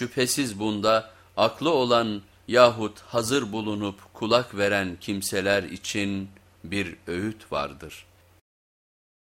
Şüphesiz bunda aklı olan yahut hazır bulunup kulak veren kimseler için bir öğüt vardır.''